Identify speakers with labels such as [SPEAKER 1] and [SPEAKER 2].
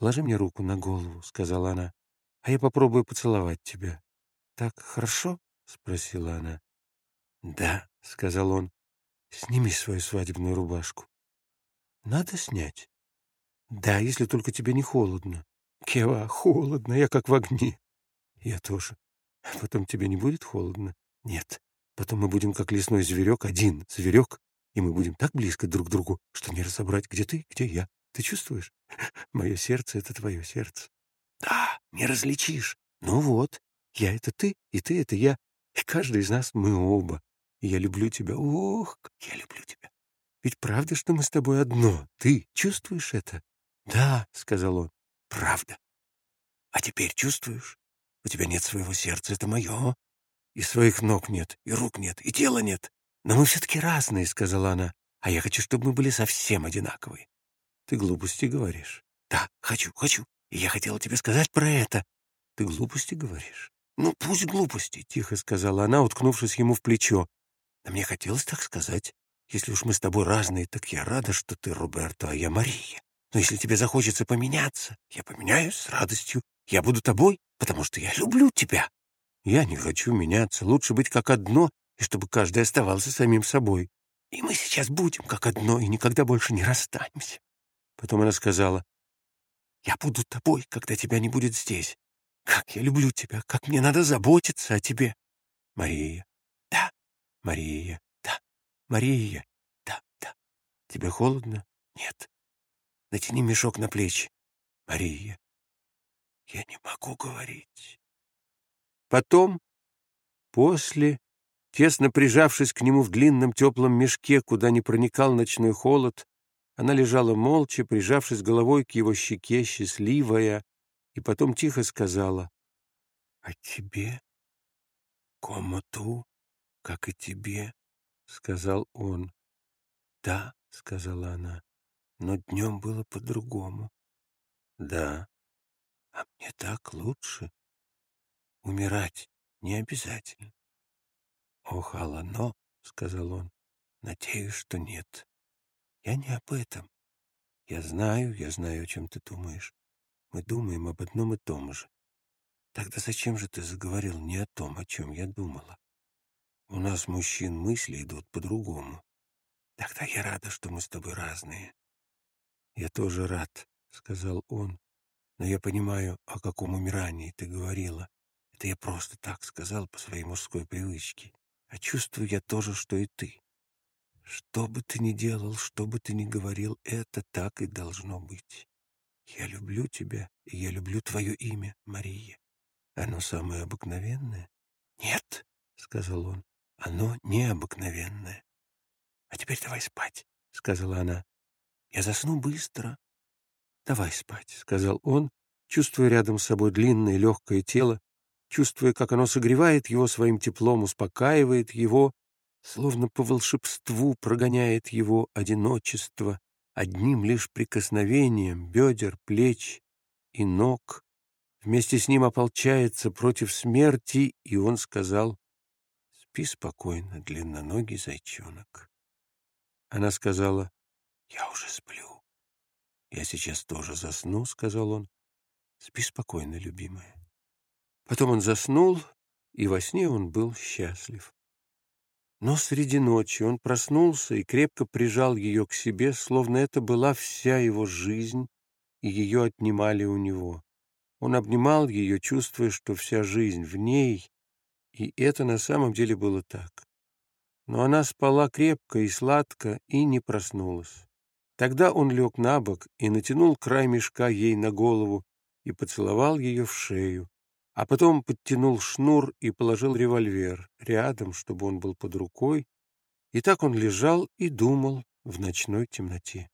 [SPEAKER 1] «Положи мне руку на голову», — сказала она, — «а я попробую поцеловать тебя». «Так хорошо?» — спросила она. «Да», — сказал он, — «сними свою свадебную рубашку». «Надо снять?» «Да, если только тебе не холодно». «Кева, холодно, я как в огне». «Я тоже. А потом тебе не будет холодно?» «Нет. Потом мы будем как лесной зверек, один зверек, и мы будем так близко друг к другу, что не разобрать, где ты, где я. Ты чувствуешь? Мое сердце — это твое сердце. Да, не различишь. Ну вот, я — это ты, и ты — это я. И каждый из нас мы оба. И я люблю тебя. Ох, как я люблю тебя. Ведь правда, что мы с тобой одно? Ты чувствуешь это? Да, — сказал он, — правда. А теперь чувствуешь? У тебя нет своего сердца, это мое. И своих ног нет, и рук нет, и тела нет. Но мы все-таки разные, — сказала она. А я хочу, чтобы мы были совсем одинаковые. Ты глупости говоришь. Да, хочу, хочу. И я хотела тебе сказать про это. Ты глупости говоришь. Ну, пусть глупости, тихо сказала она, уткнувшись ему в плечо. Да мне хотелось так сказать. Если уж мы с тобой разные, так я рада, что ты Роберто, а я Мария. Но если тебе захочется поменяться, я поменяюсь с радостью. Я буду тобой, потому что я люблю тебя. Я не хочу меняться. Лучше быть как одно, и чтобы каждый оставался самим собой. И мы сейчас будем как одно, и никогда больше не расстанемся. Потом она сказала, «Я буду тобой, когда тебя не будет здесь. Как я люблю тебя, как мне надо заботиться о тебе». Мария, да, Мария, да, Мария, да, да. Тебе холодно? Нет. Натяни мешок на плечи. Мария, я не могу говорить. Потом, после, тесно прижавшись к нему в длинном теплом мешке, куда не проникал ночной холод, она лежала молча, прижавшись головой к его щеке, счастливая, и потом тихо сказала, «А тебе, комнату, как и тебе», — сказал он. «Да», — сказала она, — «но днем было по-другому». «Да, а мне так лучше. Умирать не обязательно». «Ох, Алано», — сказал он, — «надеюсь, что нет». Я не об этом. Я знаю, я знаю, о чем ты думаешь. Мы думаем об одном и том же. Тогда зачем же ты заговорил не о том, о чем я думала? У нас, мужчин, мысли идут по-другому. Тогда я рада, что мы с тобой разные. Я тоже рад, — сказал он. Но я понимаю, о каком умирании ты говорила. Это я просто так сказал по своей мужской привычке. А чувствую я то же, что и ты. Что бы ты ни делал, что бы ты ни говорил, это так и должно быть. Я люблю тебя, и я люблю твое имя, Мария. Оно самое обыкновенное? Нет, — сказал он, — оно необыкновенное. А теперь давай спать, — сказала она. Я засну быстро. Давай спать, — сказал он, чувствуя рядом с собой длинное легкое тело, чувствуя, как оно согревает его своим теплом, успокаивает его, словно по волшебству прогоняет его одиночество одним лишь прикосновением бедер, плеч и ног. Вместе с ним ополчается против смерти, и он сказал, «Спи спокойно, длинноногий зайчонок». Она сказала, «Я уже сплю». «Я сейчас тоже засну», — сказал он. «Спи спокойно, любимая». Потом он заснул, и во сне он был счастлив. Но среди ночи он проснулся и крепко прижал ее к себе, словно это была вся его жизнь, и ее отнимали у него. Он обнимал ее, чувствуя, что вся жизнь в ней, и это на самом деле было так. Но она спала крепко и сладко и не проснулась. Тогда он лег на бок и натянул край мешка ей на голову и поцеловал ее в шею, а потом подтянул шнур и положил револьвер рядом, чтобы он был под рукой, и так он лежал и думал в ночной темноте.